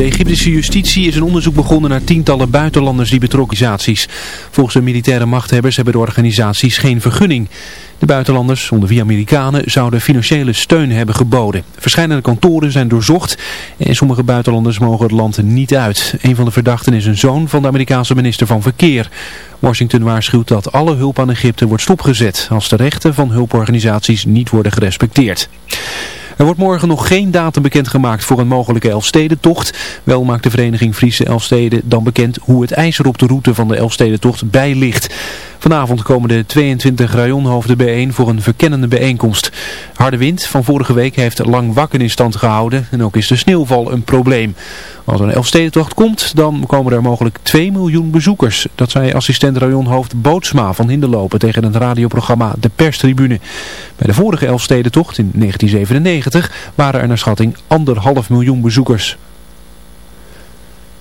De Egyptische justitie is een onderzoek begonnen naar tientallen buitenlanders die betrokken zijn. Volgens de militaire machthebbers hebben de organisaties geen vergunning. De buitenlanders, onder wie Amerikanen, zouden financiële steun hebben geboden. Verschillende kantoren zijn doorzocht en sommige buitenlanders mogen het land niet uit. Een van de verdachten is een zoon van de Amerikaanse minister van Verkeer. Washington waarschuwt dat alle hulp aan Egypte wordt stopgezet als de rechten van hulporganisaties niet worden gerespecteerd. Er wordt morgen nog geen datum bekendgemaakt voor een mogelijke Elfstedentocht. Wel maakt de vereniging Friese Elfsteden dan bekend hoe het ijzer op de route van de Elfstedentocht bij ligt. Vanavond komen de 22 rajonhoofden bijeen voor een verkennende bijeenkomst. Harde wind van vorige week heeft lang wakken in stand gehouden en ook is de sneeuwval een probleem. Als er een Elfstedentocht komt, dan komen er mogelijk 2 miljoen bezoekers. Dat zei assistent rajonhoofd Bootsma van Hinderlopen tegen het radioprogramma De Perstribune. Bij de vorige Elfstedentocht in 1997 waren er naar schatting anderhalf miljoen bezoekers.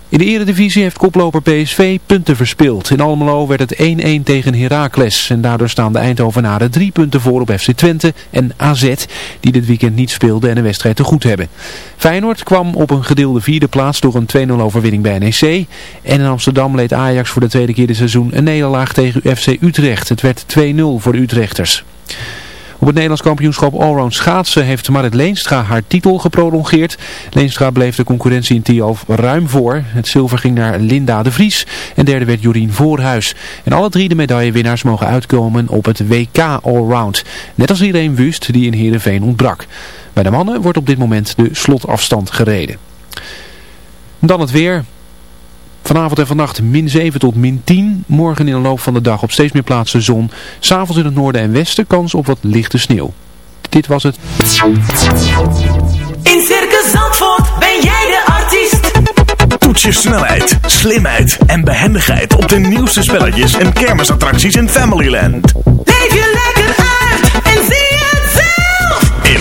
In de eredivisie heeft koploper PSV punten verspeeld. In Almelo werd het 1-1 tegen Heracles. En daardoor staan de Eindhovenaren drie punten voor op FC Twente en AZ, die dit weekend niet speelden en de wedstrijd te goed hebben. Feyenoord kwam op een gedeelde vierde plaats door een 2-0 overwinning bij NEC. En in Amsterdam leed Ajax voor de tweede keer dit seizoen een nederlaag tegen FC Utrecht. Het werd 2-0 voor de Utrechters. Op het Nederlands kampioenschap Allround schaatsen heeft Marit Leenstra haar titel geprolongeerd. Leenstra bleef de concurrentie in Tialf ruim voor. Het zilver ging naar Linda de Vries en derde werd Jorien Voorhuis. En alle drie de medaillewinnaars mogen uitkomen op het WK Allround. Net als Irene Wust die in Heerenveen ontbrak. Bij de mannen wordt op dit moment de slotafstand gereden. Dan het weer. Vanavond en vannacht min 7 tot min 10. Morgen in de loop van de dag op steeds meer plaatsen zon. S'avonds in het noorden en westen kans op wat lichte sneeuw. Dit was het. In Circus Zandvoort ben jij de artiest. Toets je snelheid, slimheid en behendigheid op de nieuwste spelletjes en kermisattracties in Familyland. Leef je lekker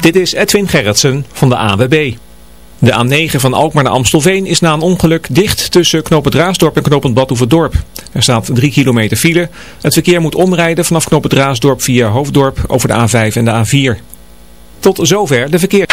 Dit is Edwin Gerritsen van de AWB. De A9 van Alkmaar naar Amstelveen is na een ongeluk dicht tussen Knoopend Raasdorp en Knoopend Badhoevedorp. Er staat 3 kilometer file. Het verkeer moet omrijden vanaf Knoopend Raasdorp via Hoofddorp over de A5 en de A4. Tot zover de verkeer.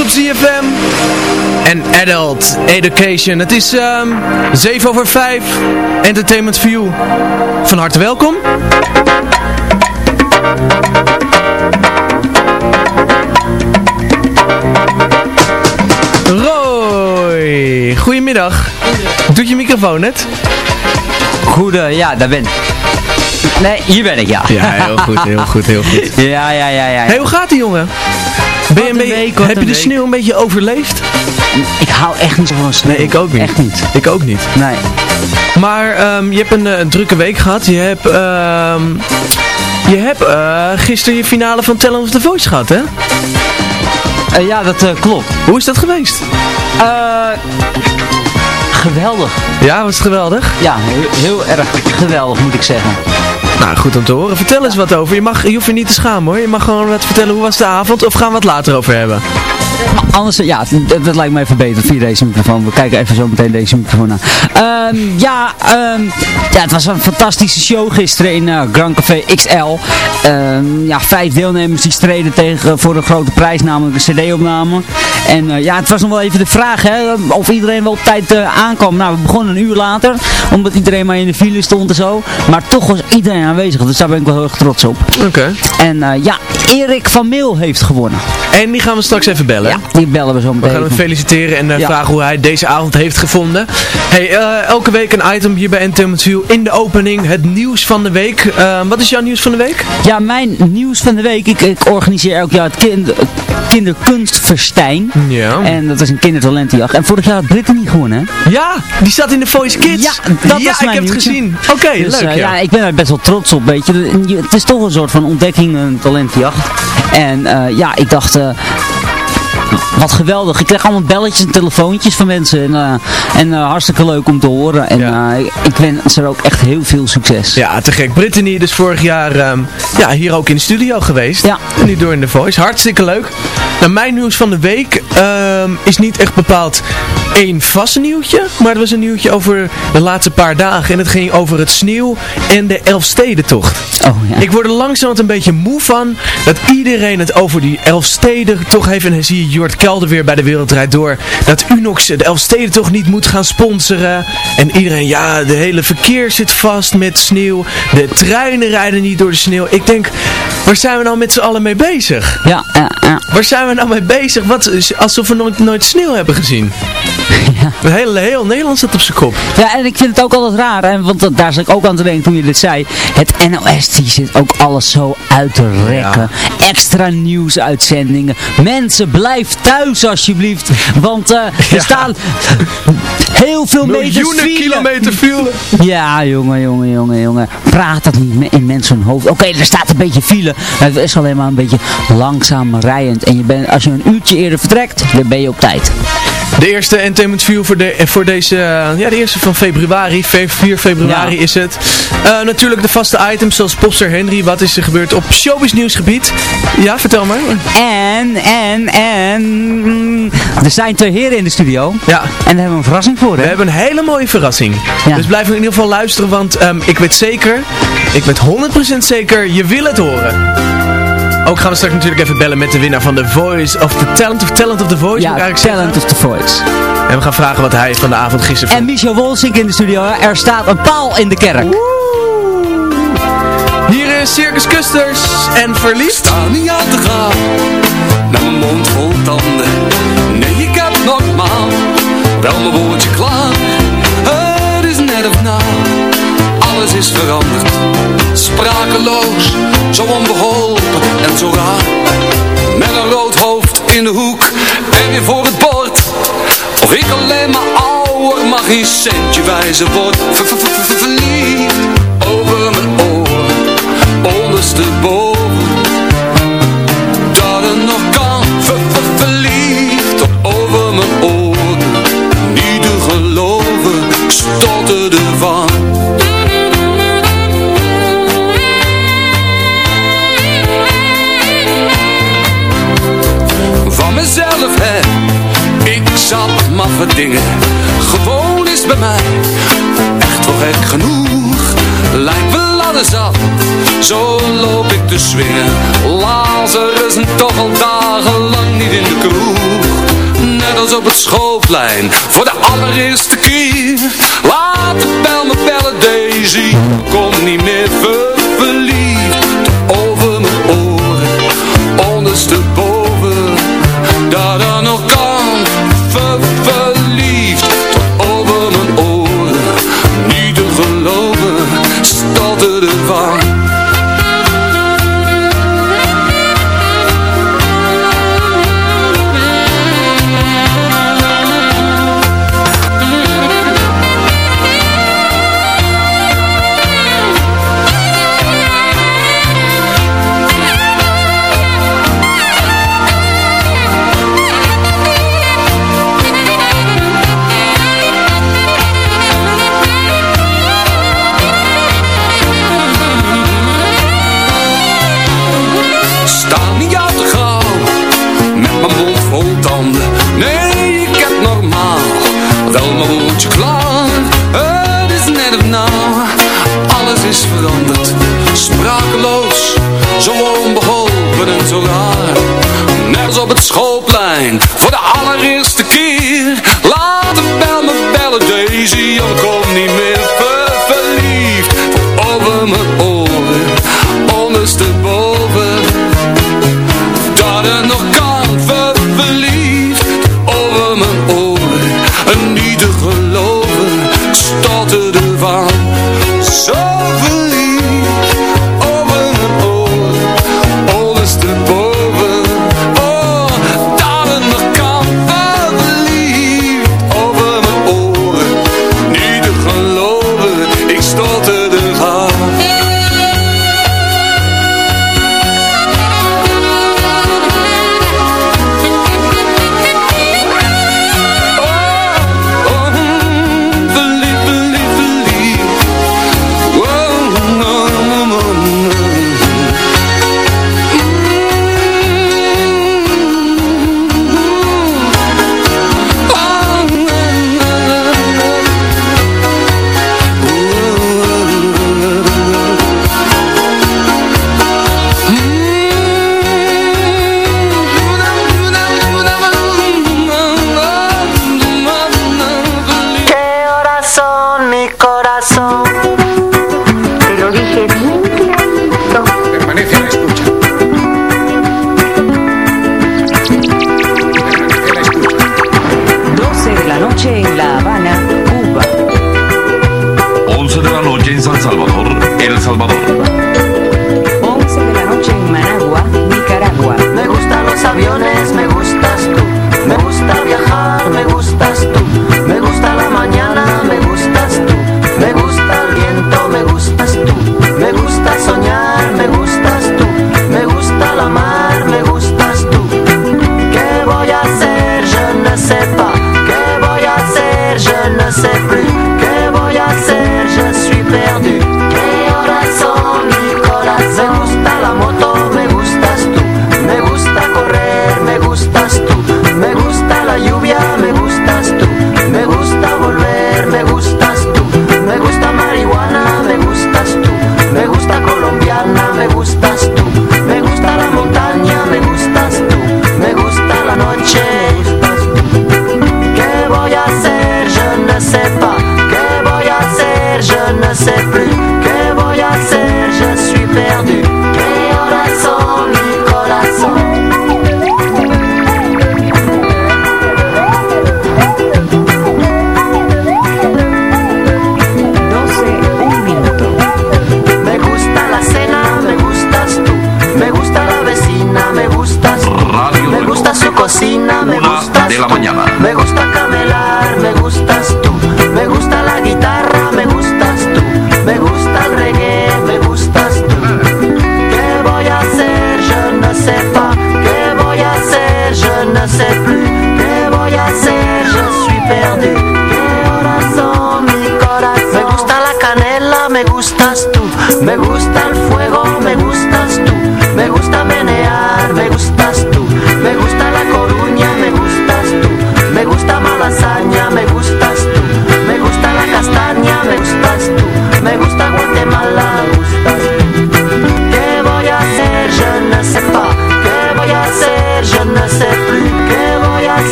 Op CFM en Adult Education. Het is um, 7 over 5, Entertainment View. Van harte welkom. Roy, goedemiddag. Doet je microfoon net? Goede, ja, daar ben ik. Nee, hier ben ik, ja. Ja, heel goed, heel goed, heel goed. Ja, ja, ja, ja. Hey, hoe gaat die jongen? Ben je een een beetje- week, wat heb je de week. sneeuw een beetje overleefd? Ik hou echt niet zo van sneeuw. Nee, ik ook niet. Echt niet. Ik ook niet. Nee. Maar ehm, je hebt een, eh, een drukke week gehad. Je hebt, ehm, je hebt eh, gisteren je finale van Talent of the Voice gehad, hè? Eh, ja, dat klopt. Hoe is dat geweest? Eh, geweldig. Ja, was het geweldig? Ja, heel, heel erg geweldig moet ik zeggen. Nou, goed om te horen. Vertel eens wat over. Je, mag, je hoeft je niet te schamen hoor. Je mag gewoon wat vertellen. Hoe was de avond? Of gaan we het later over hebben? Maar anders, ja, dat, dat lijkt me even beter via deze microfoon. We kijken even zo meteen deze microfoon aan. Ehm, ja, ehm, ja, het was een fantastische show gisteren in eh, Grand Café XL. Ehm, ja, vijf deelnemers die streden tegen, voor een grote prijs, namelijk een cd-opname. En eh, ja, het was nog wel even de vraag hè, of iedereen wel op tijd eh, aankwam. Nou, we begonnen een uur later, omdat iedereen maar in de file stond en zo. Maar toch was iedereen aanwezig, dus daar ben ik wel heel erg trots op. Oké. En ja, Erik van Meel heeft gewonnen. En die gaan we straks even bellen. Ja, die bellen we zo We meteen. gaan hem feliciteren en eh, Ja. vragen hoe hij deze avond heeft gevonden. Hey, eh, elke week een item hier bij Entertainment View in de opening. Het nieuws van de week. Eh, wat is jouw nieuws van de week? Ja, mijn nieuws van de week. Ik, ik organiseer elk jaar het kind, kinderkunstfestijn. Ja. En dat is een kindertalentenjacht. En vorig jaar had Brittany gewonnen. hè? Ja, die staat in de Voice Kids. Ja, dat ja ik mijn heb het gezien. Oké, Dus, leuk ja. ja, ik ben er best wel trots op, weet je. Het is toch een soort van ontdekking, een talentenjacht. En ja, ik dacht... wat geweldig. Ik kreeg allemaal belletjes en telefoontjes van mensen. En, eh, en eh, hartstikke leuk om te horen. En Ja. eh, ik, wens er ook echt heel veel succes. Ja, te gek. Brittany dus vorig jaar ehm, ja, hier ook in de studio geweest. Ja. En nu door in de Voice. Hartstikke leuk. Nou, mijn nieuws van de week ehm, is niet echt bepaald één vast nieuwtje. Maar het was een nieuwtje over de laatste paar dagen. En het ging over het sneeuw en de Elfstedentocht. Oh, ja. Ik word er langzamerhand een beetje moe van dat iedereen het over die Elfstedentocht heeft. En dan zie je Jort Kelder weer bij de Wereldrijd Door. Dat Unox de Elfstedentocht niet moet gaan sponsoren. En iedereen, ja, de hele verkeer zit vast met sneeuw. De treinen rijden niet door de sneeuw. Ik denk, waar zijn we nou met z'n allen mee bezig? Ja, ja, ja. Waar zijn we nou mee bezig? Wat, alsof we nooit, nooit sneeuw hebben gezien. Ja. Heel, heel Nederland zit op zijn kop. Ja, en ik vind het ook altijd raar, hè, want daar zat ik ook aan te denken toen je dit zei. Het NOS, die zit ook alles zo uit te rekken. Extra nieuwsuitzendingen. Mensen, blijf thuis alsjeblieft. Want eh, er Ja. staan heel veel meters Miljoenen file. kilometer file. Ja, jongen, jongen, jongen, jongen. Praat dat niet in mensen hun hoofd. Oké, er staat een beetje file. maar Het is alleen maar een beetje langzaam rijend. En je bent, als je een uurtje eerder vertrekt, dan ben je op tijd. De eerste Entertainment View voor, de, voor deze, eh, ja de eerste van februari, Fe- 4 februari Ja. is het. Eh, natuurlijk de vaste items zoals Popster Henry, wat is er gebeurd op showbiz nieuwsgebied. Ja, vertel maar. En, en, en... mm, Er zijn twee heren in de studio. Ja, En daar hebben we een verrassing voor, we hè? hebben een hele mooie verrassing. Ja. Dus blijf in ieder geval luisteren, want ehm, ik weet zeker, ik weet 100% zeker, je wil het horen. Ook gaan we straks natuurlijk even bellen met de winnaar van The Voice of the Talent of Talent of the Voice. moet Ja, ik eigenlijk Talent zeggen. of the Voice. En we gaan vragen wat hij van de avond gisteren En vond. Michel Wolsink in de studio. hè? Er staat een paal in de kerk. Hier is Circus Custers en Verliefd. sta niet aan te gaan Met mijn mond vol tanden Nee, ik heb normaal Wel mijn woordje klaar Het is net of na Alles is veranderd. Sprakeloos Zo onbeholpen en zo raar. Met een rood hoofd in de hoek En weer voor het bord. Of ik alleen maar ouder mag geen centje wijzen word Ver- ver- ver- ver- Verliefd over mijn oren Ondersteboven. Dat het nog kan ver, ver, Verliefd over mijn oren. Niet te geloven Stotterde maffe dingen Gewoon is bij mij Echt wel gek genoeg. Lijkt wel alles af. Zo loop ik te swingen Lazarus en toch al dagenlang niet in de kroeg. Nergens op het schoolplein Voor de allereerste keer. Laat de bel me bellen Daisy. Kom niet meer ver verliefd Stotterde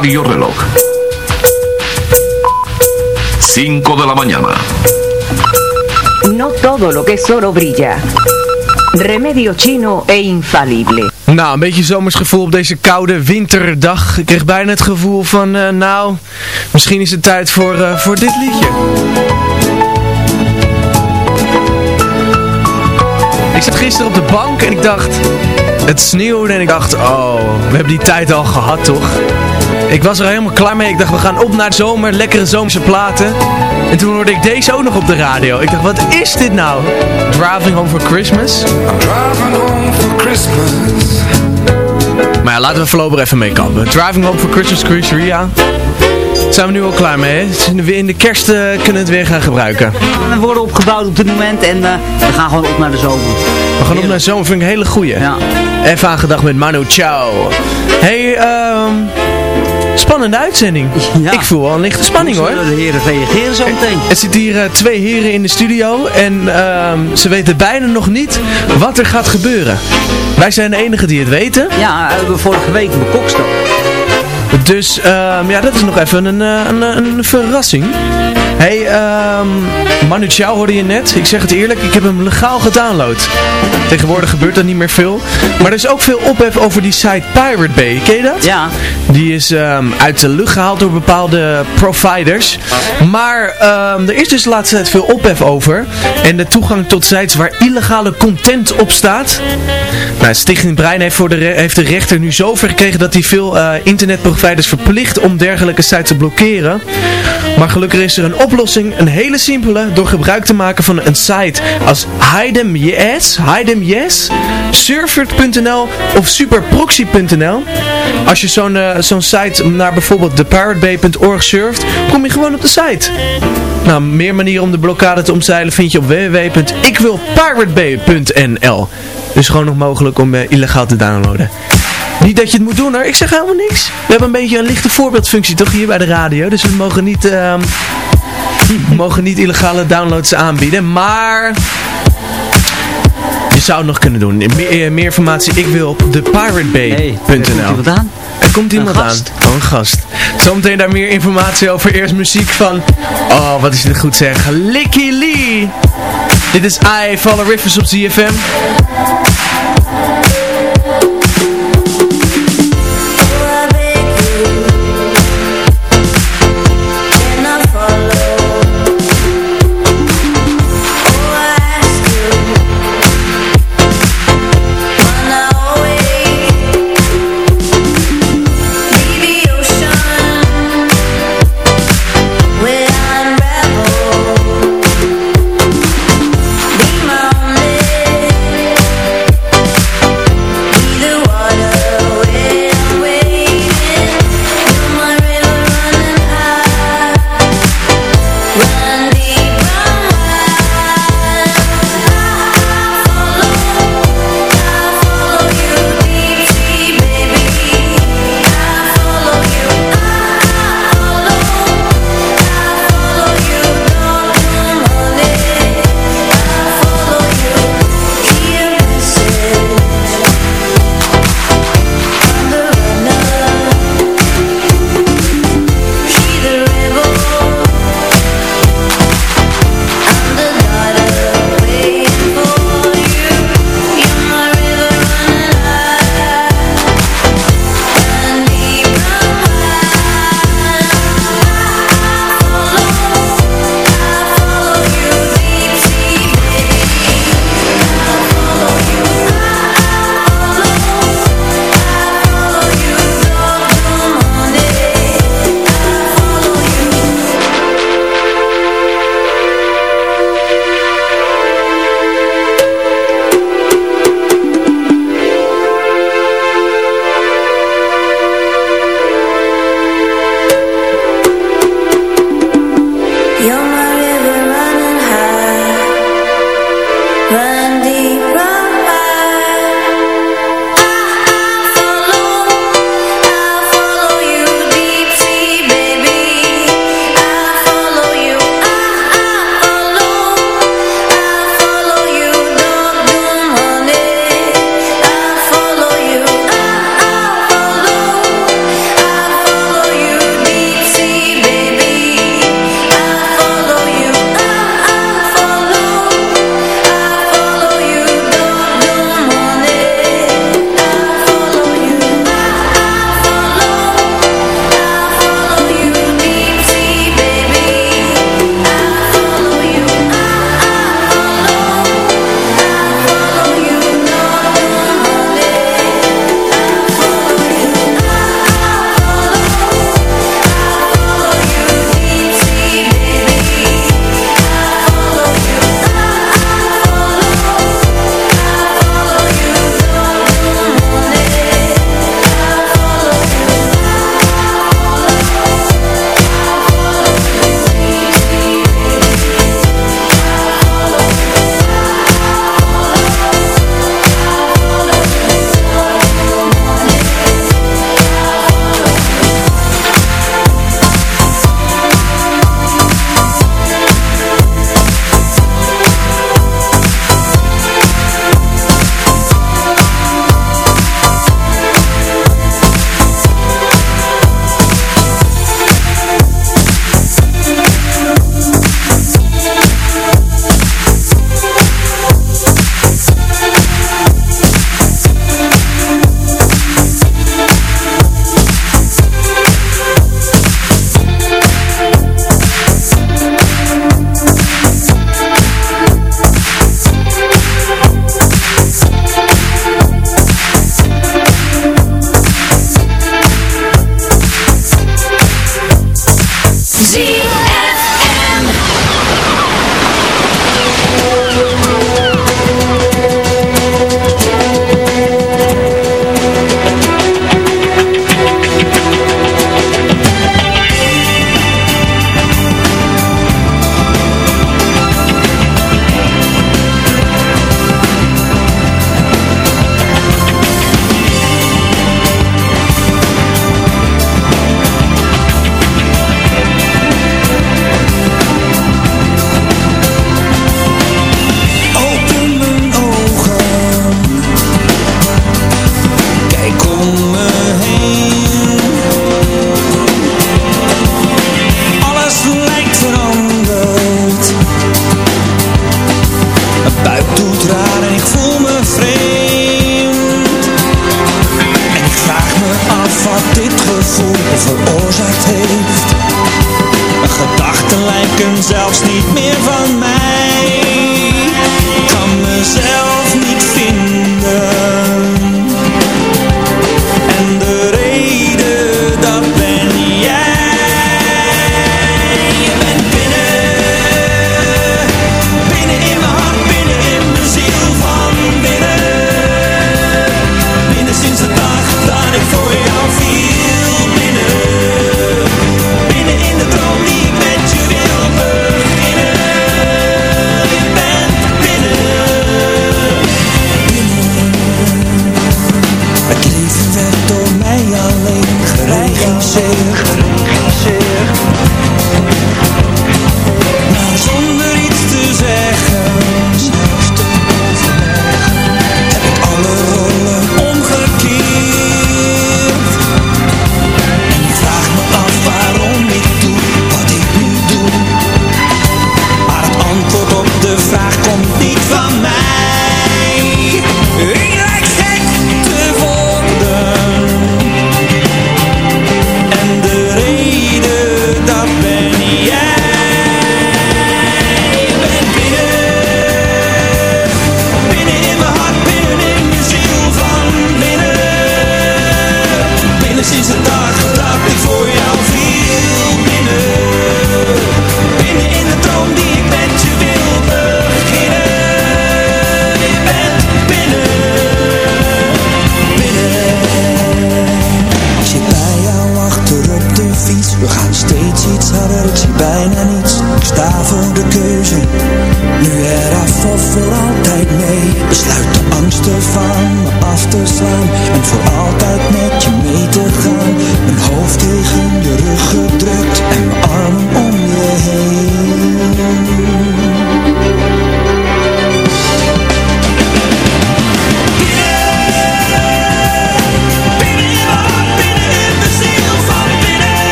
Radio Reloj. 5 de la mañana. No todo lo que es oro brilla. Remedio chino e infalible. Nou, een beetje zomersgevoel op deze koude winterdag. Ik kreeg bijna het gevoel van, eh, nou, misschien is het tijd voor, eh, voor dit liedje. Ik zat gisteren op de bank en ik dacht, het sneeuwde en ik dacht, oh, we hebben die tijd al gehad toch? Ik was er helemaal klaar mee. Ik dacht, we gaan op naar de zomer, lekkere zomerse platen. En toen hoorde ik deze ook nog op de radio. Ik dacht, wat is dit nou? Driving Home for Christmas? Driving home for Christmas. Maar ja, laten we voorlopig even meekappen. Driving Home for Christmas, Chris Ria. Zijn we nu al klaar mee, hè? In de kerst uh, kunnen we het weer gaan gebruiken. We worden opgebouwd op dit moment en uh, we gaan gewoon op naar de zomer. We gaan op naar de zomer, vind ik een hele goeie. Ja. Even aangedacht met Manu Chao. Hey, ehm... Spannende uitzending. Ja. Ik voel wel een lichte spanning hoor. zullen de heren reageren zo meteen? Er zitten hier uh, twee heren in de studio en uh, ze weten bijna nog niet wat er gaat gebeuren. Wij zijn de enigen die het weten. Ja, we hebben vorige week bekokst. Dus um, ja, dat is nog even een, een, een, een verrassing. Hey, um, Manu Chao hoorde je net. Ik zeg het eerlijk, ik heb hem legaal gedownload. Tegenwoordig gebeurt er niet meer veel. Maar er is ook veel ophef over die site Pirate Bay. Ken je dat? Ja. Die is um, uit de lucht gehaald door bepaalde providers. Maar um, er is dus de laatste tijd veel ophef over. En de toegang tot sites waar illegale content op staat. Nou, Stichting Brein heeft, voor de, heeft de rechter nu zover gekregen dat hij veel uh, internetproviders verplicht om dergelijke sites te blokkeren. Maar gelukkig is er een oplossing, een hele simpele, door gebruik te maken van een site als Hidem Yes, Surfer.nl of Superproxy.nl. Als je zo'n uh, zo'n site naar bijvoorbeeld thepiratebay.org surft, kom je gewoon op de site. Nou, meer manieren om de blokkade te omzeilen vind je op www.ikwilpiratebay.nl. Dus gewoon nog mogelijk om uh, illegaal te downloaden. Niet dat je het moet doen hoor, ik zeg helemaal niks. We hebben een beetje een lichte voorbeeldfunctie toch hier bij de radio. Dus we mogen niet, uh, we mogen niet illegale downloads aanbieden. Maar je zou het nog kunnen doen. Meer, meer informatie ik wil op thepiratebay.nl hey, er komt iemand een aan. Oh, een gast. Zometeen daar meer informatie over. Eerst muziek van... Oh, wat is dit goed zeg. Licky Lee. Dit is I, Follow Rivers op ZFM.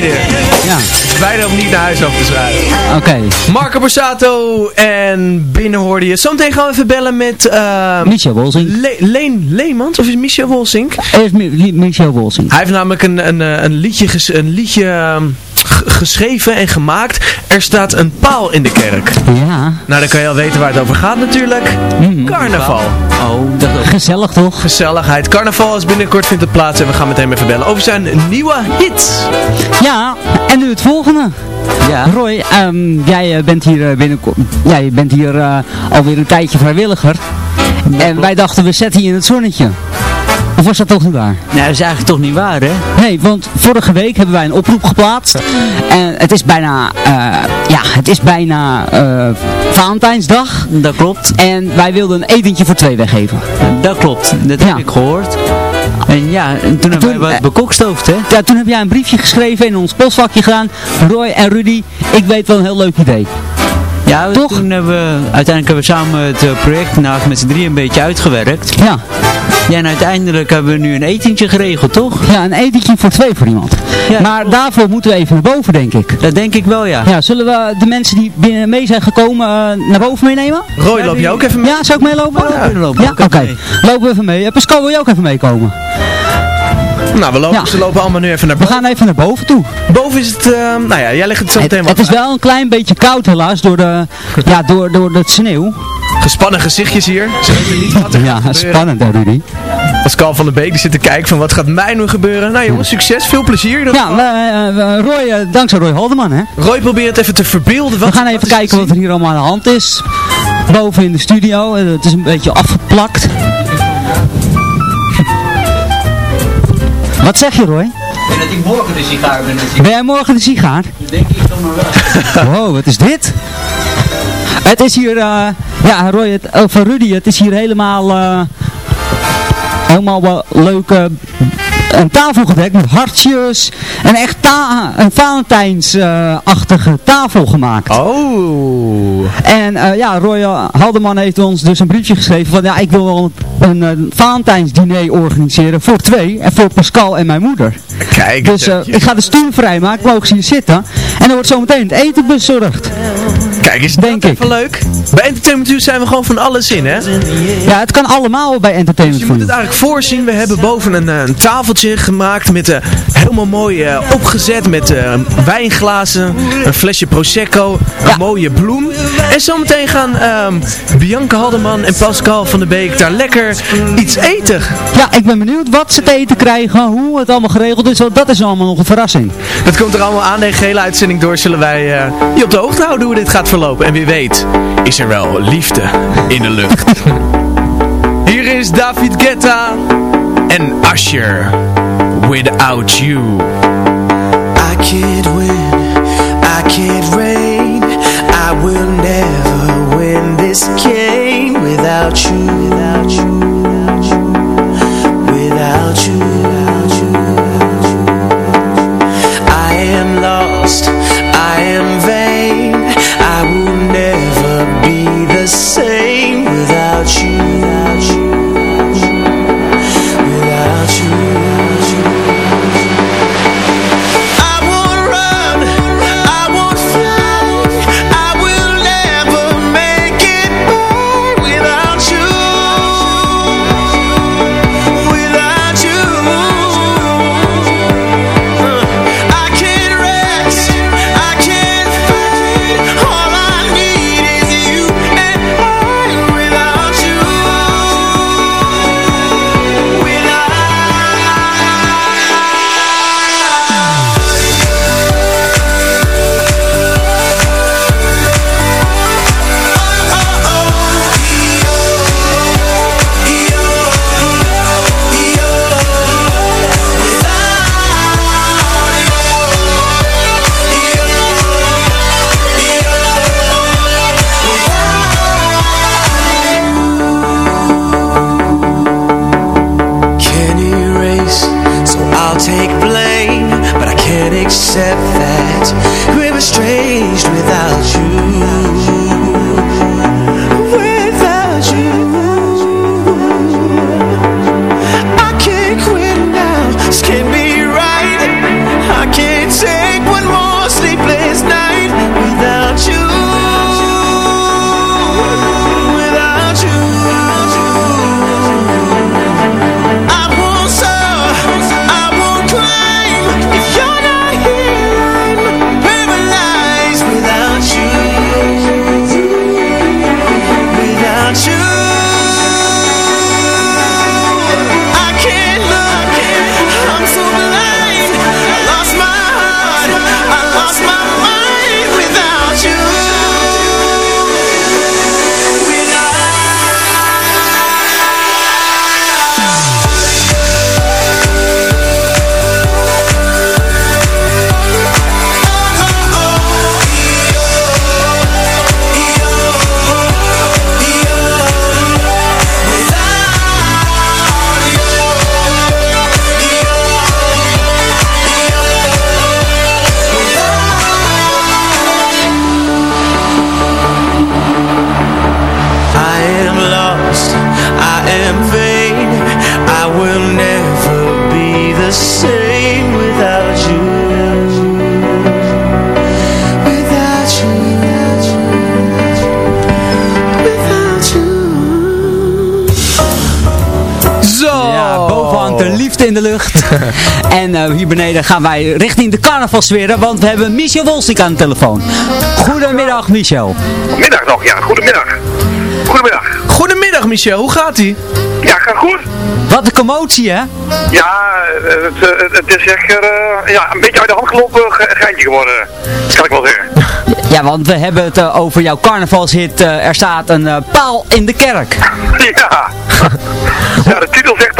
Beide. Ja, Beide om niet naar huis af te schrijven. oké. Marco Borsato en binnen hoorde je. Zometeen gaan we even bellen met... eh Michel Wolsing. Le Leen Leemans of is Michel Wolsink? Mi- Michel Wolsing. Hij heeft namelijk een, een, eh, een liedje, een liedje ehm, geschreven en gemaakt. Er staat een paal in de kerk. Ja. Nou, dan kan je al weten waar het over gaat natuurlijk. Mhm. Carnaval. Oh, dat Gezellig toch? Gezelligheid. Carnaval is binnenkort vindt het plaats en we gaan meteen even bellen over zijn nieuwe hit. Ja, en nu het volgende. Ja. Roy, ehm, jij eh, bent hier eh, binnenkort, ja, je bent hier eh, alweer een tijdje vrijwilliger. En wij dachten we zetten je in het zonnetje. Of was dat toch niet waar? Nou, dat is eigenlijk toch niet waar, hè? Nee, want vorige week hebben wij een oproep geplaatst. En het is bijna, eh, ja, het is bijna eh, Valentijnsdag. Dat klopt. En wij wilden een etentje voor twee weggeven. Dat klopt. Dat Ja. heb ik gehoord. En ja, en toen hebben toen, wij eh, wat bekokstoofd, hè? Ja, toen heb jij een briefje geschreven in ons postvakje gedaan. Roy en Rudy, ik weet wel een heel leuk idee. Ja, Toch? toen hebben we, uiteindelijk hebben we samen het eh, project nou, met z'n drieën een beetje uitgewerkt. Ja. Ja, en uiteindelijk hebben we nu een etentje geregeld, toch? Ja, een etentje voor twee voor iemand. Ja, maar daarvoor moeten we even naar boven, denk ik. Dat denk ik wel, ja. Ja, zullen we de mensen die binnen mee zijn gekomen eh, naar boven meenemen? Roy, loop je ook even mee? Ja, zou ik meelopen? Ja, we lopen Ja, oké. mee. Lopen we even mee. Eh, Pascal, wil je ook even meekomen? Nou, we lopen, ze lopen allemaal nu even naar We boven. gaan even naar boven toe. Boven is het, eh, nou ja, jij legt het zo Het, meteen het is wel een klein beetje koud helaas door de, ja, door, door het sneeuw. Gespannen gezichtjes hier. Niet wat er Ja, spannend hè Rudy. Pascal van der Beek die zit te kijken van wat gaat mij nu gebeuren. Nou jongens, succes, veel plezier. Ja, we, eh, Roy, eh, dankzij Roy Haldeman hè. Roy probeert het even te verbeelden. Wat, We gaan even kijken wat er hier allemaal aan de hand is. Boven in de studio. Het is een beetje afgeplakt. Wat zeg je Roy? En dat ik morgen de sigaar ben. Ben jij morgen de sigaar? denk ik dan maar wel. Wow, wat is dit? Het is hier, eh, ja Roy, het, of Rudy, het is hier helemaal, eh, helemaal wel leuk eh, een tafel gedekt met hartjes. Een echt ta een Valentijns-achtige tafel gemaakt. Oh. En eh, ja, Roy eh, Haldeman heeft ons dus een briefje geschreven van ja, ik wil wel een, een Valentijnsdiner organiseren voor twee. En voor Pascal en mijn moeder. Kijk. Dus eh, ik ga de stoel vrijmaken, mogen ze hier zitten. En dan wordt zometeen het eten bezorgd. Kijk, is Denk ik. even leuk? Bij Entertainment View zijn we gewoon van alles in, hè? Ja, het kan allemaal bij Entertainment Je moet het eigenlijk voorzien. We hebben boven een, eh, een tafeltje gemaakt met eh, helemaal mooi eh, opgezet met wijnglazen, een flesje Prosecco, een mooie bloem. En zometeen gaan ehm, Bianca Haldeman en Pascal van der Beek daar lekker iets eten. Ja, ik ben benieuwd wat ze te eten krijgen, hoe het allemaal geregeld is, want dat is allemaal nog een verrassing. Dat komt er allemaal aan. De gehele uitzending door zullen wij eh, je op de hoogte houden hoe dit gaat verlopen. En wie weet is er wel liefde in de lucht. Hier is David Guetta en Usher. Without You. I can't win, I can't reign I will never win this game without you Without you, without you Without you, lost, I am hier beneden gaan wij richting de carnavalsfeer, want we hebben Michel Wolstik aan de telefoon. Goedemiddag Michel. Middag nog, ja. Goedemiddag. Goedemiddag. Goedemiddag Michel, hoe gaat ie? Ja, gaat goed. Wat een commotie hè? Ja, eh, het, eh, het is echt eh, ja, een beetje uit de hand gelopen ge- geintje geworden. Dat kan ik wel zeggen. Ja, want we hebben het over jouw carnavalshit. eh, er staat een paal in de kerk. Ja. ja, de titel zegt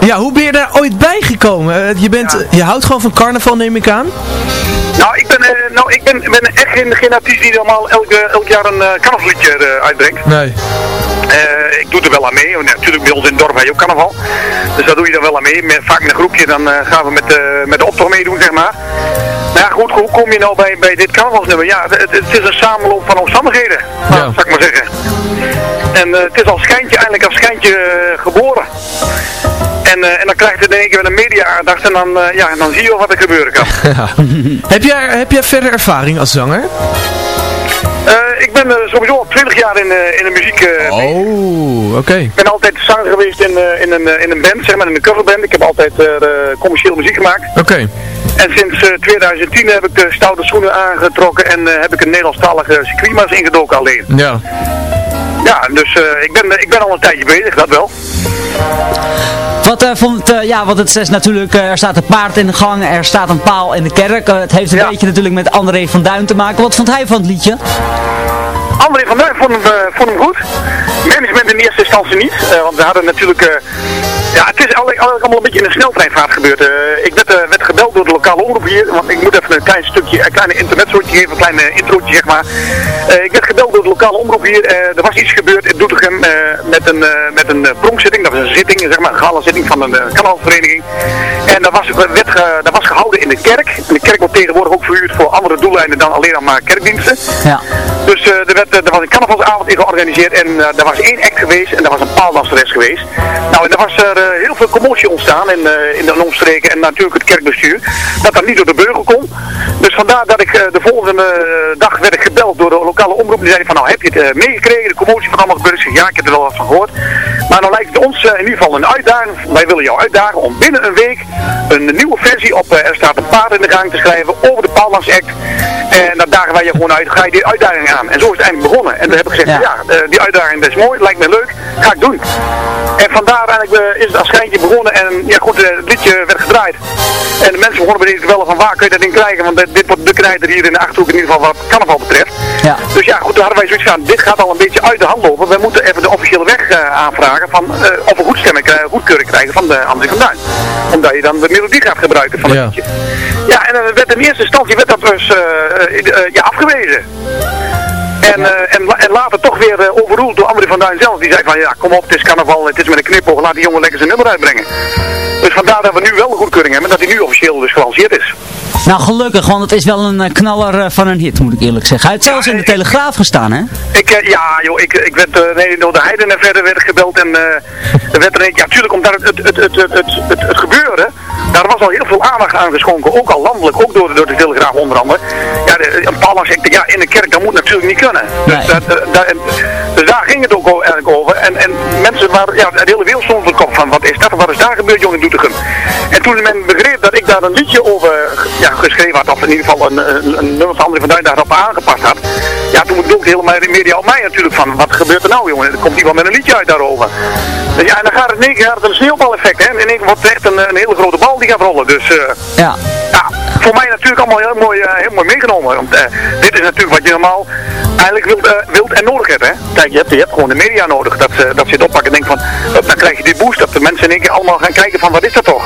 ja, hoe ben je daar ooit bij gekomen? Eh, je, bent, je houdt gewoon van carnaval, neem ik aan? Nou, ik ben, eh, nou, ik ben, ben echt geen, geen artiest die normaal elk, elk jaar een uh, carnavalsliedje uitbrengt. Nee. Ik doe er wel aan mee. want Natuurlijk bij ons in het dorp heb je ook carnaval. Dus daar doe je dan wel aan mee. Met, vaak met een groepje, dan gaan we met, met de optocht meedoen, zeg maar. Nou ja, goed, hoe kom je nou bij, bij dit carnavalsnummer? Ja, het, het is een samenloop van omstandigheden, nou, zou ik maar zeggen. En het is als schijntje, eigenlijk als schijntje geboren. En, eh, en dan krijgt het in één keer een media-aandacht en dan, eh, ja, dan zie je wat er gebeuren kan. heb, jij, heb jij verder ervaring als zanger? Eh, ik ben sowieso al 20 jaar in, in de muziek Oh, oké. Ik ben altijd zanger geweest in, in, een, in een band, zeg maar, in een coverband. Ik heb altijd commerciële muziek gemaakt. Oké. En sinds eh, 2010 heb ik de stoute schoenen aangetrokken en heb ik een Nederlandstalige circuitma's ingedoken alleen. Ja. Ja, dus eh, ik, ben, ik ben al een tijdje bezig, dat wel. Wat eh, vond, eh, ja, want het is natuurlijk, eh, er staat een paard in de gang, er staat een paal in de kerk. Eh, het heeft een beetje natuurlijk met André van Duin te maken. Wat vond hij van het liedje? André van Duin vond hem, eh, vond hem goed. Management in eerste instantie niet, eh, want we hadden natuurlijk... eh, ja, het is allemaal een beetje in een sneltreinvaart gebeurd. Ik werd, werd gebeld door de lokale omroep hier, want ik moet even een klein stukje, een kleine intermezzootje geven, een klein introotje zeg maar. Ik werd gebeld door de lokale omroep hier, er was iets gebeurd in Doetinchem met een, met een pronkzitting, dat was een zitting, zeg maar een gala-zitting van een kanaalvereniging. En dat was, werd dat was gehouden in de kerk. En de kerk wordt tegenwoordig ook verhuurd voor andere doeleinden dan alleen maar kerkdiensten. Ja. Dus er, werd, eh, er was een carnavalsavond in georganiseerd en eh, er was één act geweest en er was een paaldanseres geweest. Nou, en er was er eh, heel veel commotie ontstaan in, eh, in de omstreken en natuurlijk het kerkbestuur. Dat dat niet door de beugel kon. Dus vandaar dat ik eh, de volgende eh, dag werd ik gebeld door de lokale omroep. Die zei van, nou heb je het eh, meegekregen, de commotie van allemaal gebeurd? Ja, ik heb er wel wat van gehoord. Maar nou lijkt het ons eh, in ieder geval een uitdaging. Wij willen jou uitdagen om binnen een week een nieuwe versie op eh, Er staat een paard in de gang te schrijven over de Paallands Act. En dan dagen wij je gewoon uit, ga je die uitdaging aan. En zo is het begonnen. En toen heb ik gezegd, ja, eh, die uitdaging is mooi, lijkt me leuk, ga ik doen. En vandaar eigenlijk eh, is het als schijntje begonnen en ja goed, eh, het liedje werd gedraaid. En de mensen begonnen beneden te bellen van waar kun je dat ding krijgen, want dit- dit wordt de knijter hier in de Achterhoek in ieder geval wat carnaval betreft. Ja. Dus ja goed, toen hadden wij zoiets van, dit gaat al een beetje uit de hand lopen. We moeten even de officiële weg eh, aanvragen van eh, of we goedstemming krijgen, goedkeuring krijgen van de André van Duin. Omdat je dan de melodie gaat gebruiken van het Ja. liedje. Ja, en dan werd in eerste instantie werd dat dus eh, eh, eh, ja, afgewezen. En, eh, en, en later toch weer eh, overroeld door André van Duin zelf. Die zei van ja, kom op, het is carnaval, het is met een knipoog, laat die jongen lekker zijn nummer uitbrengen. Dus vandaar dat we nu wel een goedkeuring hebben, dat hij nu officieel dus gelanceerd is. Nou gelukkig, want het is wel een eh, knaller van een hit moet ik eerlijk zeggen. Hij heeft zelfs in de Telegraaf gestaan hè? Ik, ja joh, ik, ik werd door de heiden en verder werd gebeld en er werd er een, ja natuurlijk omdat het, het, het, het, het, het, gebeurde, daar was al heel veel aandacht aan geschonken, ook al landelijk, ook door, de- door de Telegraaf onder andere. Ja, de, een paar ik ja, in de kerk, dat moet natuurlijk niet kunnen. Dus, dat, eh, dat- dus daar ging het ook eigenlijk over. En, en mensen waren, ja, de hele wereld stond op de kop van, wat is dat, wat is daar gebeurd, jongen, in Doetinchem. En toen men begreep dat ik daar een liedje over ja, geschreven had, of in ieder geval een, een, een nummer van André van Duin daarop aangepast had, ja, toen dook de hele me- media op mij natuurlijk van, wat gebeurt er nou, jongen, er komt iemand met een liedje uit daarover. Dus ja, en dan gaat het in één keer een sneeuwbaleffect, hè, en in één keer wordt het echt een, een hele grote bal die gaat rollen, dus... eh, Ja. ja, voor mij natuurlijk allemaal heel mooi, eh, heel mooi meegenomen. Want eh, dit is natuurlijk wat je normaal eigenlijk wilt, wilt en nodig hebt. Hè? Kijk, je hebt, je hebt gewoon de media nodig. Dat, ze dat ze het oppakken en denken van, "Hup, dan krijg je die boost. Dat de mensen in één keer allemaal gaan kijken van, wat is dat toch?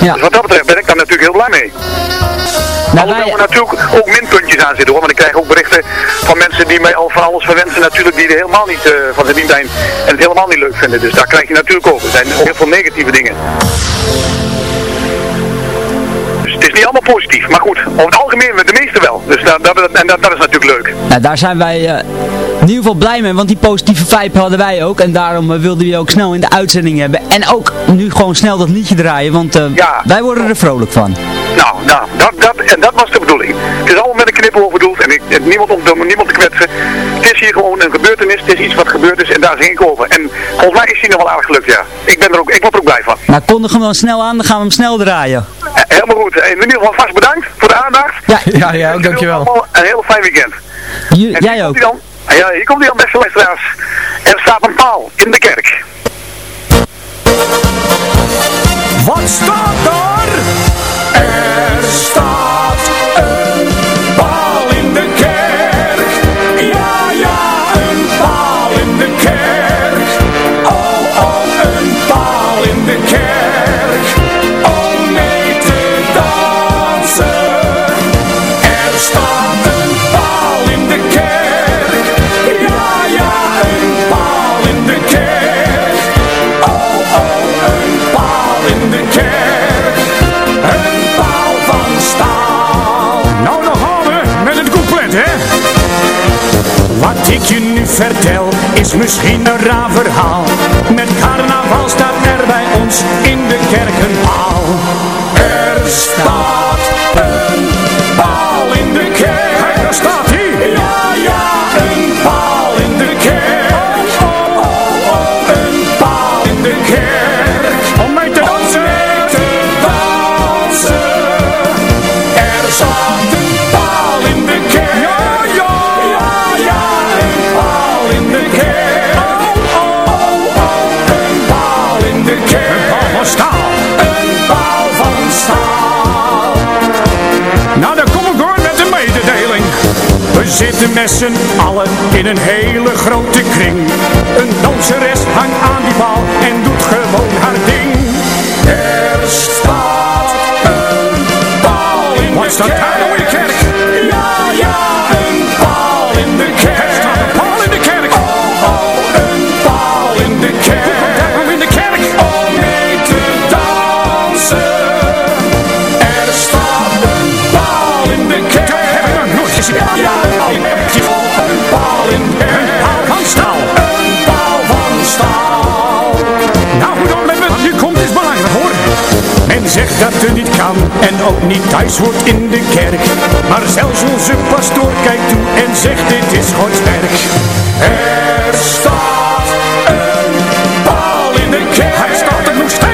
Ja. Dus wat dat betreft ben ik daar natuurlijk heel blij mee. Nou, Alhoewel er natuurlijk ook minpuntjes aan zitten hoor. Want ik krijg ook berichten van mensen die mij al van alles verwensen natuurlijk. Die er helemaal niet eh, van gediend zijn. En het helemaal niet leuk vinden. Dus daar krijg je natuurlijk ook. Er zijn ook heel veel negatieve dingen. Dus het is niet allemaal positief. Maar goed, over het algemeen de meeste wel. Dus dat, dat, en dat, dat is natuurlijk leuk. Nou, daar zijn wij eh, in ieder geval blij mee, want die positieve vibe hadden wij ook. En daarom eh, wilden we je ook snel in de uitzending hebben. En ook nu gewoon snel dat liedje draaien, want eh, wij worden er vrolijk van. Nou, nou dat, dat, en dat was de bedoeling. Het is allemaal met een knipoog bedoeld. En ik, niemand om niemand te kwetsen. Het is hier gewoon een gebeurtenis, het is iets wat gebeurd is en daar zing ik over. En volgens mij is hij nog wel aardig gelukt, ja. Ik, ben er ook, ik word er ook blij van. Nou, kondig hem dan snel aan, dan gaan we hem snel draaien. Eh, helemaal goed. In ieder geval vast bedankt voor de aandacht. Ja, ja, ja ook dankjewel. Een heel fijn weekend. J jij ook. Dan, ja, hier komt hij dan, beste luisteraars. Er staat een paal in de kerk. Wat staat daar? Wat ik je nu vertel is misschien een raar verhaal. Met carnaval staat er bij ons in de kerk. Er staat een Een paal van staal. Een paal van staal. Nou, dan kom ik hoor met een mededeling. We zitten met z'n allen in een hele grote kring. Een danseres hangt aan die paal en doet gewoon haar ding. Er staat een paal in de kerk. Wat staat daar in de kerk? Kan en ook niet thuis hoort in de kerk. Maar zelfs onze pastoor kijkt toe en zegt dit is Gods werk. Er staat een paal in de kerk. Hij staat er nog.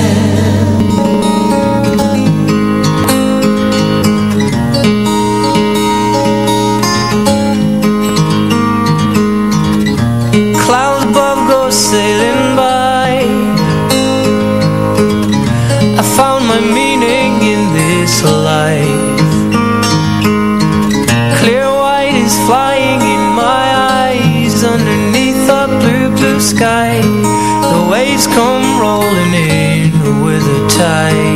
say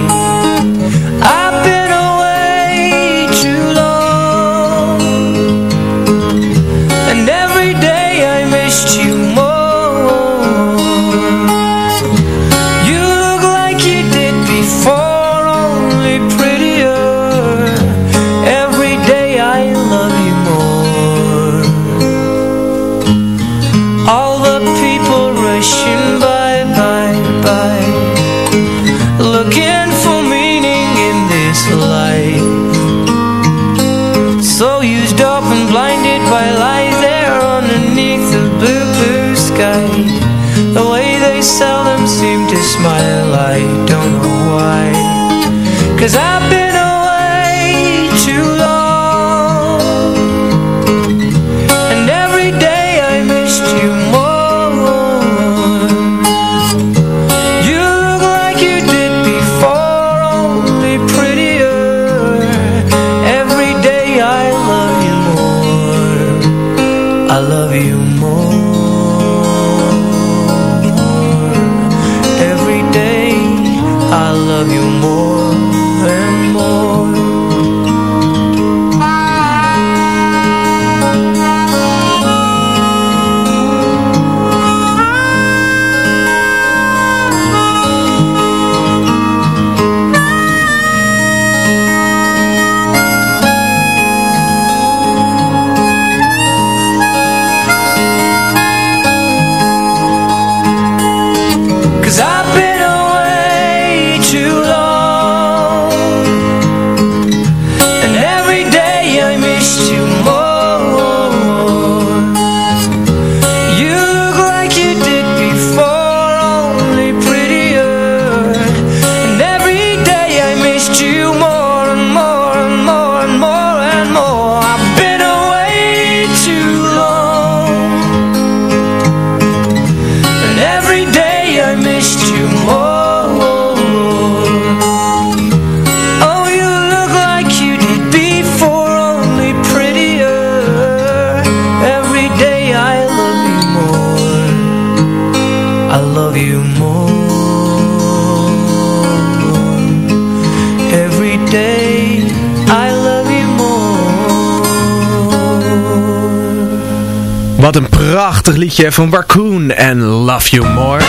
prachtig liedje van Raccoon en Love You More.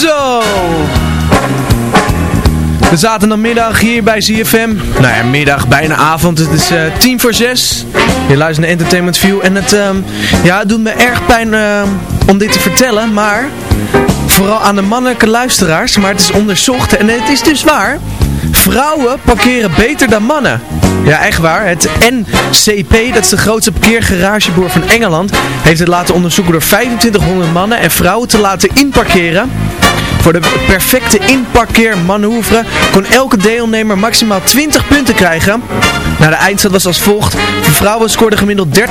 Zo! We zaten dan middag hier bij ZFM. Nou ja, middag, bijna avond. Het is eh, tien voor zes. Je luistert naar Entertainment View. En het, ehm, ja, het doet me erg pijn ehm, om dit te vertellen. Maar vooral aan de mannelijke luisteraars. Maar het is onderzocht. En het is dus waar. Vrouwen parkeren beter dan mannen. Ja, echt waar. Het NCP, dat is de grootste parkeergarageboer van Engeland, heeft het laten onderzoeken door 2500 mannen en vrouwen te laten inparkeren. Voor de perfecte inparkeermanoeuvre kon elke deelnemer maximaal 20 punten krijgen. Nou, de eindstand was als volgt. De vrouwen scoorden gemiddeld 13,4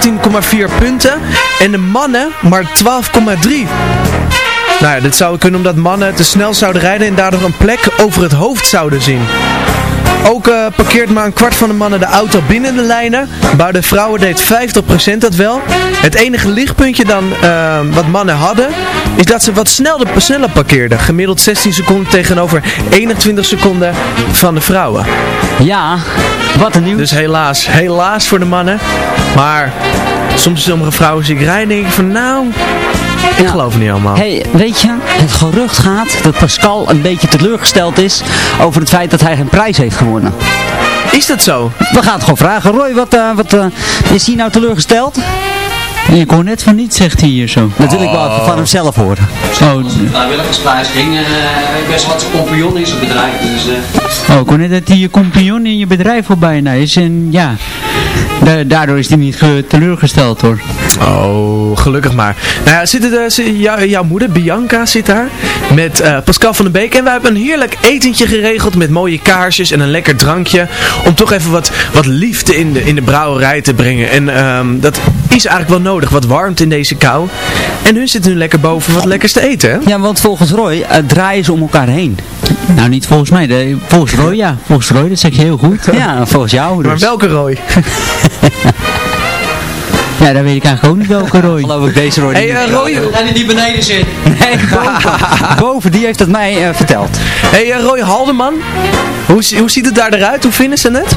punten en de mannen maar 12,3. Nou dit zou kunnen omdat mannen te snel zouden rijden en daardoor een plek over het hoofd zouden zien. Ook eh, parkeert maar een kwart van de mannen de auto binnen de lijnen. Bij de vrouwen deed 50% dat wel. Het enige lichtpuntje dan eh, wat mannen hadden, is dat ze wat sneller, sneller parkeerden. Gemiddeld 16 seconden tegenover 21 seconden van de vrouwen. Ja, wat een nieuws. Dus helaas, helaas voor de mannen. Maar soms sommige vrouwen zie ik rijden denk ik van nou, ik geloof het niet allemaal. hey, weet je, het gerucht gaat dat Pascal een beetje teleurgesteld is over het feit dat hij geen prijs heeft gewonnen. Is dat zo? We gaan het gewoon vragen. Roy, wat, eh, wat eh, is hij nou teleurgesteld? Ik hoor net van niet, zegt hij hier zo. Dat wil ik wel even van hem zelf horen. Oh, Als het vrijwilligersprijs ging, uh, best wat zijn compagnon in zijn bedrijf. Dus, eh, oh, ik hoor net dat hij je compagnon in je bedrijf al bijna is. En ja, daardoor is hij niet ge- teleurgesteld hoor. Oh, gelukkig maar. Nou ja, zit jou- jouw moeder, Bianca, zit daar met eh, Pascal van den Beek. En wij hebben een heerlijk etentje geregeld met mooie kaarsjes en een lekker drankje. Om toch even wat, wat liefde in de, in de brouwerij te brengen. En ehm, dat is eigenlijk wel nodig, wat warmte in deze kou. En hun zitten nu lekker boven wat lekkers te eten, hè? Ja, want volgens Roy eh, draaien ze om elkaar heen. Nou, niet volgens mij. De- volgens Roy, ja. Volgens Roy, dat zeg je heel goed. Ja, volgens jou dus. Maar welke Roy? Ja, dat weet ik eigenlijk ook niet welke Roy. Geloof ik deze Roy. Hey, niet. eh, Roy, en die die beneden zit. Nee, boven. boven, die heeft het mij eh, verteld. hey, eh, Roy Haldeman, hoe, hoe ziet het daar eruit? Hoe vinden ze het?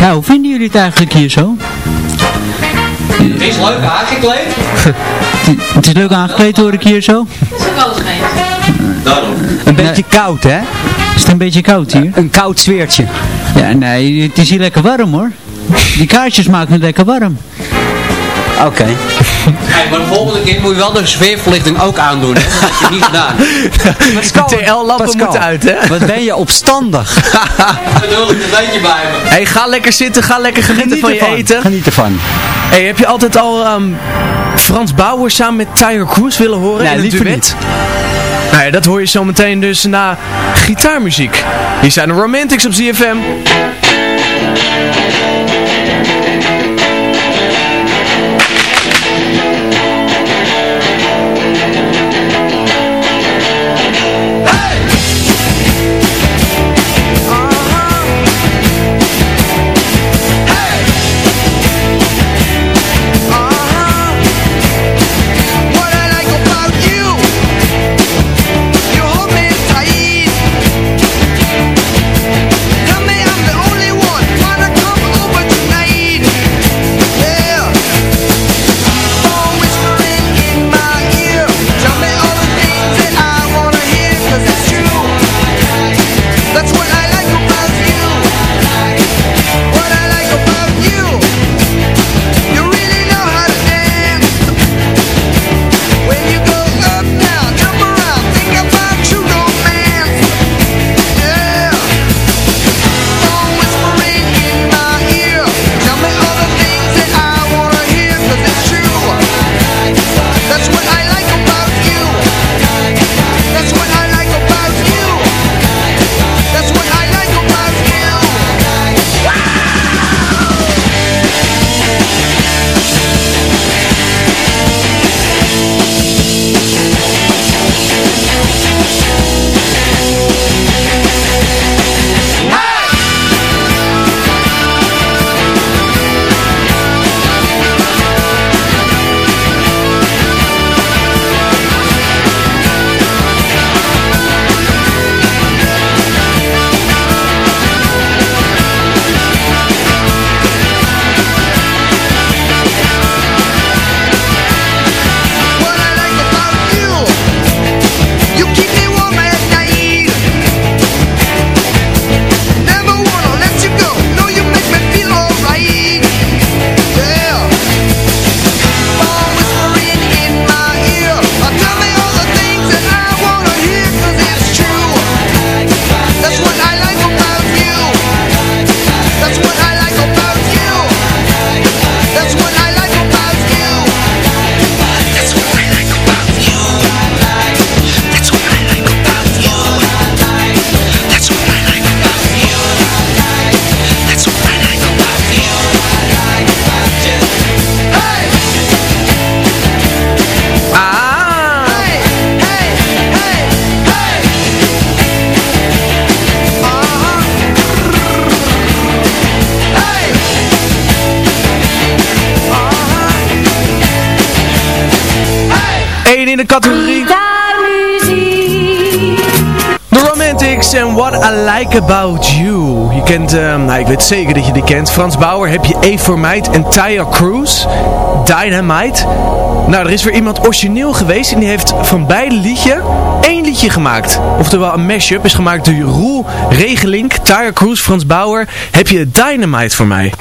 Ja, hoe vinden jullie het eigenlijk hier zo? Het is leuk aangekleed. Het is leuk aangekleed hoor ik hier zo. Daarom. Een beetje koud, hè? Is het een beetje koud hier? Een koud sfeertje. Ja, nee, het is hier lekker warm hoor. Die kaarsjes maken het lekker warm. Oké. Hey, maar de volgende keer moet je wel de sfeerverlichting ook aandoen. Hè? Dat heb je niet gedaan. Pascal, De TL-lampen moeten uit, hè? Wat ben je opstandig. Bedoel ik, dat weet je bij me. hey, ga lekker zitten, ga lekker genieten van je eten. Geniet ervan. Hey, heb je altijd al ehm, Frans Bauer samen met Tiger Cruz willen horen Nee, in een duet? niet. Nou ja, dat hoor je zo meteen dus na gitaarmuziek. Hier zijn de Romantics op ZFM. Categorie... The Romantics en What I Like About You. Je kent, uh, nou ik weet zeker dat je die kent. Frans Bauer, heb je E voor Meid en Taya Cruz. Dynamite. Nou, er is weer iemand origineel geweest en die heeft van beide liedje één liedje gemaakt. Oftewel een mashup is gemaakt door Roel Regelink, Taya Cruz, Frans Bauer. Heb je Dynamite voor mij?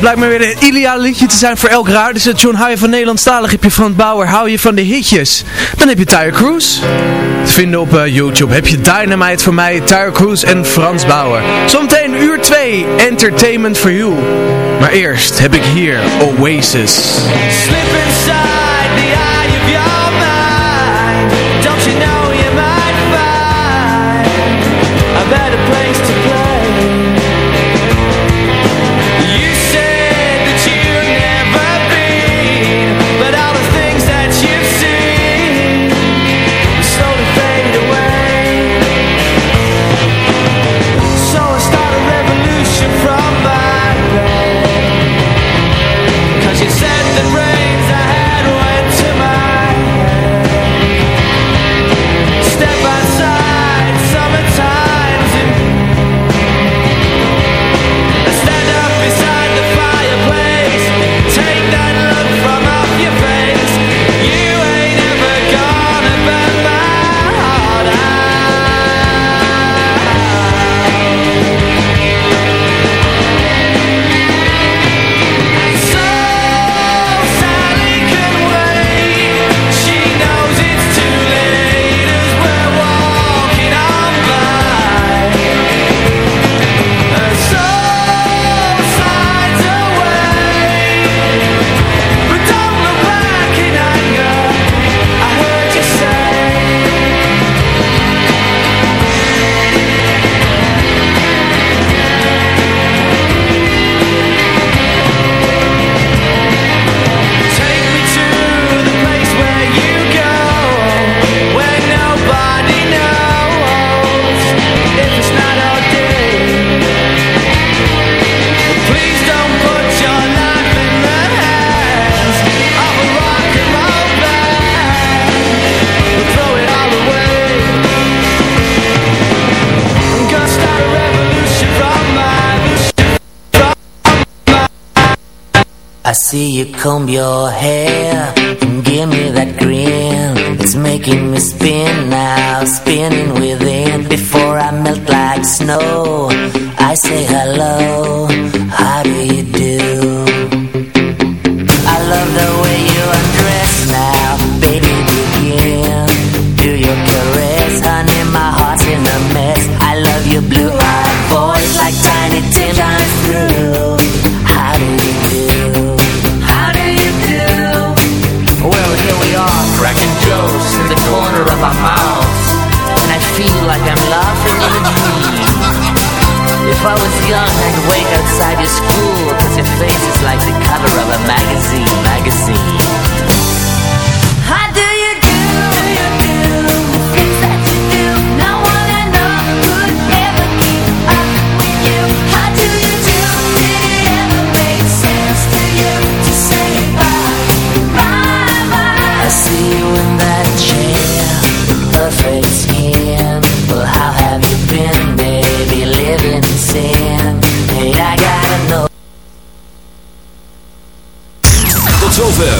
Blijkt me weer een ideaal liedje te zijn voor elk het John, hou je van Nederlandstalig, heb je van Bauer, hou je van de hitjes. Dan heb je Tyre Cruise. Te vinden op uh, YouTube. Heb je Dynamite voor mij, Tyre Cruise en Frans Bauer. Zometeen uur 2, Entertainment for You. Maar eerst heb ik hier Oasis. Slip inside the eye of your mind. Don't you know you might find see you comb your hair and give me that grin. It's making me spin now, spinning within. Before I melt like snow, I say hello. How do you do? Outside your school. Cause your face is like the cover of a magazine, magazine